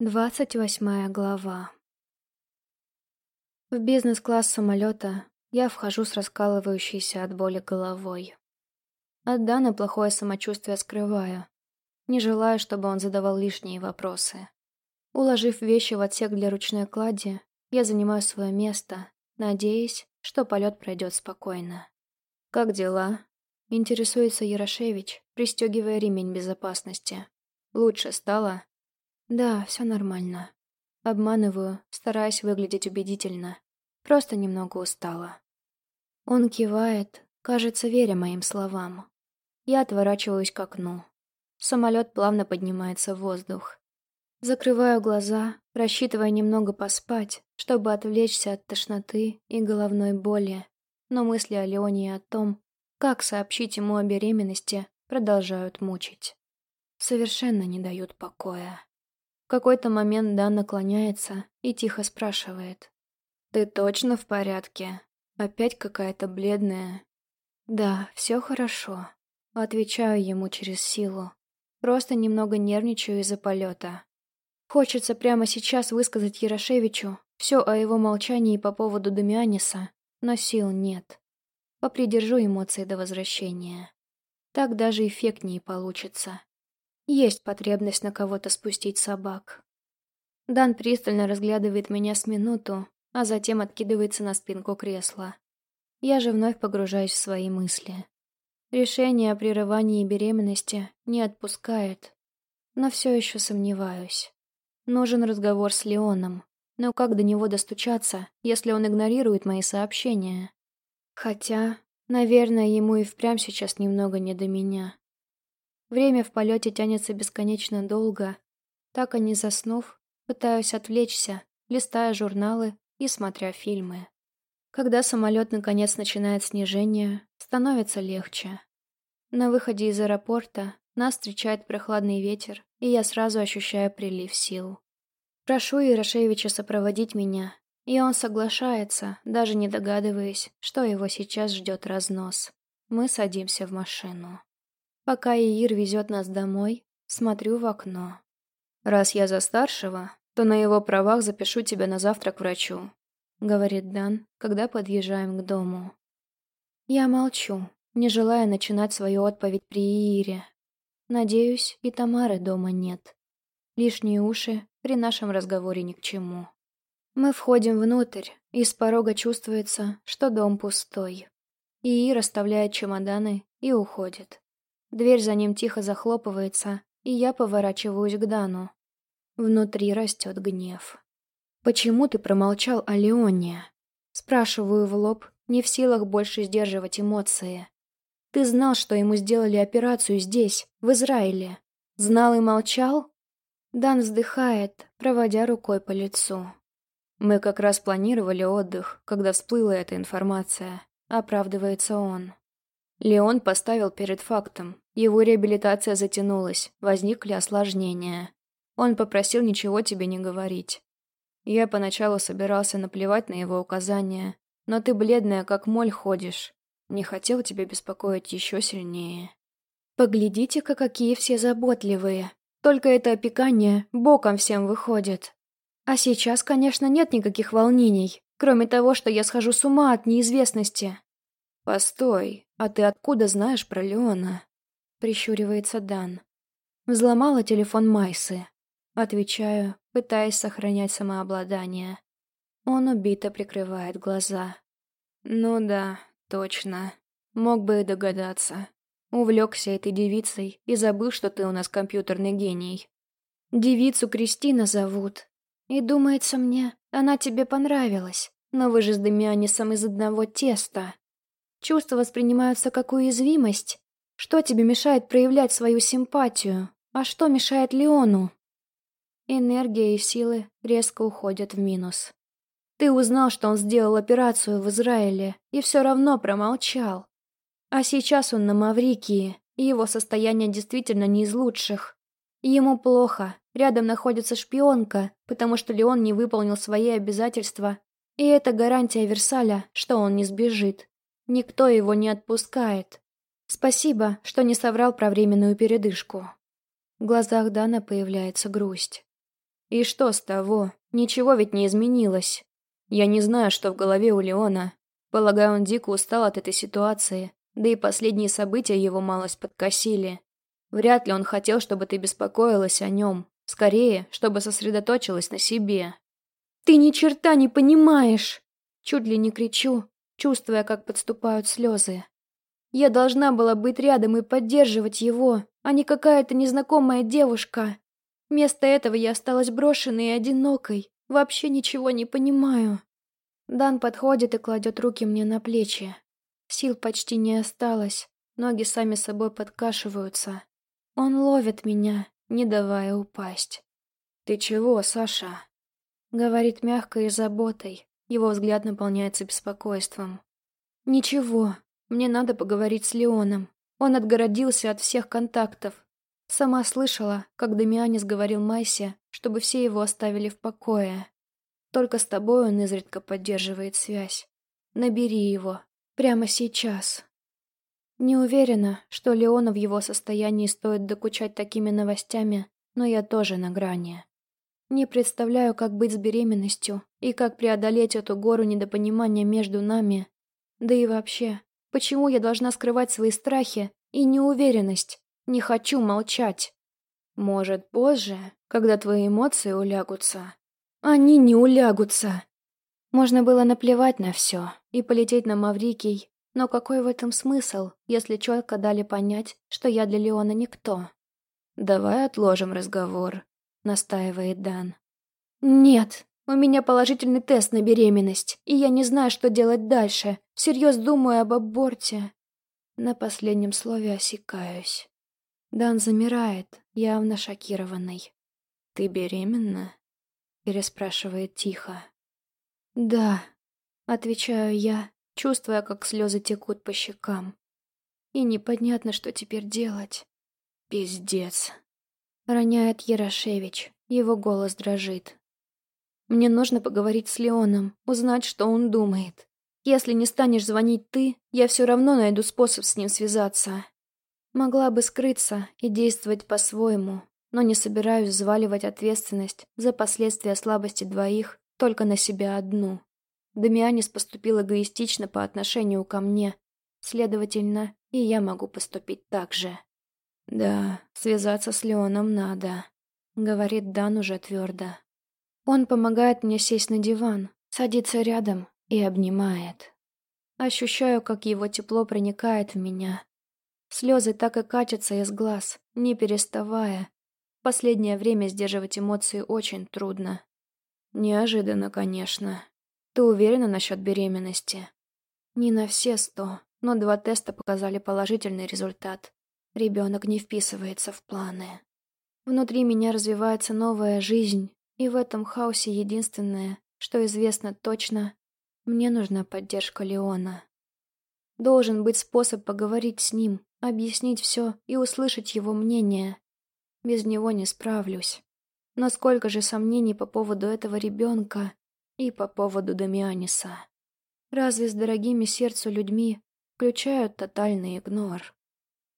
Двадцать восьмая глава. В бизнес-класс самолета я вхожу с раскалывающейся от боли головой. От плохое самочувствие скрываю, не желаю, чтобы он задавал лишние вопросы. Уложив вещи в отсек для ручной клади, я занимаю свое место, надеясь, что полет пройдет спокойно. «Как дела?» — интересуется Ярошевич, пристегивая ремень безопасности. «Лучше стало?» Да, все нормально. Обманываю, стараясь выглядеть убедительно. Просто немного устала. Он кивает, кажется, веря моим словам. Я отворачиваюсь к окну. Самолет плавно поднимается в воздух. Закрываю глаза, рассчитывая немного поспать, чтобы отвлечься от тошноты и головной боли, но мысли о Леоне и о том, как сообщить ему о беременности, продолжают мучить. Совершенно не дают покоя. В какой-то момент Дан наклоняется и тихо спрашивает. «Ты точно в порядке? Опять какая-то бледная?» «Да, все хорошо», — отвечаю ему через силу. Просто немного нервничаю из-за полета. Хочется прямо сейчас высказать Ярошевичу все о его молчании по поводу Дамианиса, но сил нет. Попридержу эмоции до возвращения. Так даже эффектнее получится. Есть потребность на кого-то спустить собак. Дан пристально разглядывает меня с минуту, а затем откидывается на спинку кресла. Я же вновь погружаюсь в свои мысли. Решение о прерывании беременности не отпускает, но все еще сомневаюсь. Нужен разговор с Леоном, но как до него достучаться, если он игнорирует мои сообщения? Хотя, наверное, ему и впрямь сейчас немного не до меня. Время в полете тянется бесконечно долго. Так и не заснув, пытаюсь отвлечься, листая журналы и смотря фильмы. Когда самолет наконец начинает снижение, становится легче. На выходе из аэропорта нас встречает прохладный ветер, и я сразу ощущаю прилив сил. Прошу Ярошевича сопроводить меня, и он соглашается, даже не догадываясь, что его сейчас ждет разнос. Мы садимся в машину. Пока Иир везет нас домой, смотрю в окно. «Раз я за старшего, то на его правах запишу тебя на завтрак врачу», — говорит Дан, когда подъезжаем к дому. Я молчу, не желая начинать свою отповедь при Иире. Надеюсь, и Тамары дома нет. Лишние уши при нашем разговоре ни к чему. Мы входим внутрь, и с порога чувствуется, что дом пустой. Иир оставляет чемоданы и уходит. Дверь за ним тихо захлопывается, и я поворачиваюсь к Дану. Внутри растет гнев. «Почему ты промолчал о Леоне?» Спрашиваю в лоб, не в силах больше сдерживать эмоции. «Ты знал, что ему сделали операцию здесь, в Израиле. Знал и молчал?» Дан вздыхает, проводя рукой по лицу. «Мы как раз планировали отдых, когда всплыла эта информация», — оправдывается он. Леон поставил перед фактом. Его реабилитация затянулась, возникли осложнения. Он попросил ничего тебе не говорить. Я поначалу собирался наплевать на его указания, но ты бледная, как моль, ходишь. Не хотел тебя беспокоить еще сильнее. Поглядите-ка, какие все заботливые. Только это опекание боком всем выходит. А сейчас, конечно, нет никаких волнений, кроме того, что я схожу с ума от неизвестности. «Постой, а ты откуда знаешь про Леона?» Прищуривается Дан. Взломала телефон Майсы. Отвечаю, пытаясь сохранять самообладание. Он убито прикрывает глаза. «Ну да, точно. Мог бы и догадаться. Увлекся этой девицей и забыл, что ты у нас компьютерный гений. Девицу Кристина зовут. И думается мне, она тебе понравилась. Но вы же с Демианисом из одного теста. Чувства воспринимаются как уязвимость. Что тебе мешает проявлять свою симпатию? А что мешает Леону? Энергия и силы резко уходят в минус. Ты узнал, что он сделал операцию в Израиле, и все равно промолчал. А сейчас он на Маврикии, и его состояние действительно не из лучших. Ему плохо, рядом находится шпионка, потому что Леон не выполнил свои обязательства, и это гарантия Версаля, что он не сбежит. Никто его не отпускает. Спасибо, что не соврал про временную передышку. В глазах Дана появляется грусть. И что с того? Ничего ведь не изменилось. Я не знаю, что в голове у Леона. Полагаю, он дико устал от этой ситуации, да и последние события его малость подкосили. Вряд ли он хотел, чтобы ты беспокоилась о нем. Скорее, чтобы сосредоточилась на себе. «Ты ни черта не понимаешь!» Чуть ли не кричу, чувствуя, как подступают слезы. Я должна была быть рядом и поддерживать его, а не какая-то незнакомая девушка. Вместо этого я осталась брошенной и одинокой, вообще ничего не понимаю. Дан подходит и кладет руки мне на плечи. Сил почти не осталось, ноги сами собой подкашиваются. Он ловит меня, не давая упасть. «Ты чего, Саша?» Говорит мягко и заботой. Его взгляд наполняется беспокойством. «Ничего, мне надо поговорить с Леоном. Он отгородился от всех контактов. Сама слышала, как Дамианис говорил Майсе, чтобы все его оставили в покое. Только с тобой он изредка поддерживает связь. Набери его. Прямо сейчас». Не уверена, что Леону в его состоянии стоит докучать такими новостями, но я тоже на грани. Не представляю, как быть с беременностью и как преодолеть эту гору недопонимания между нами. Да и вообще, почему я должна скрывать свои страхи и неуверенность? Не хочу молчать. Может, позже, когда твои эмоции улягутся. Они не улягутся. Можно было наплевать на все и полететь на Маврикий, но какой в этом смысл, если четко дали понять, что я для Леона никто? «Давай отложим разговор», — настаивает Дан. «Нет, у меня положительный тест на беременность, и я не знаю, что делать дальше. Всерьез думаю об аборте». На последнем слове осекаюсь. Дан замирает, явно шокированный. «Ты беременна?» — переспрашивает тихо. «Да», — отвечаю я, чувствуя, как слезы текут по щекам. И непонятно, что теперь делать. «Пиздец!» — роняет Ярошевич, его голос дрожит. «Мне нужно поговорить с Леоном, узнать, что он думает. Если не станешь звонить ты, я все равно найду способ с ним связаться. Могла бы скрыться и действовать по-своему, но не собираюсь взваливать ответственность за последствия слабости двоих только на себя одну. Дамианис поступил эгоистично по отношению ко мне. Следовательно, и я могу поступить так же. «Да, связаться с Леоном надо», — говорит Дан уже твердо. Он помогает мне сесть на диван, садится рядом и обнимает. Ощущаю, как его тепло проникает в меня. Слезы так и катятся из глаз, не переставая. Последнее время сдерживать эмоции очень трудно. Неожиданно, конечно. Ты уверена насчет беременности? Не на все сто, но два теста показали положительный результат. Ребенок не вписывается в планы. Внутри меня развивается новая жизнь, и в этом хаосе единственное, что известно точно, мне нужна поддержка Леона. Должен быть способ поговорить с ним, объяснить все и услышать его мнение. Без него не справлюсь. Но сколько же сомнений по поводу этого ребенка, и по поводу Дамианиса. Разве с дорогими сердцу людьми включают тотальный игнор?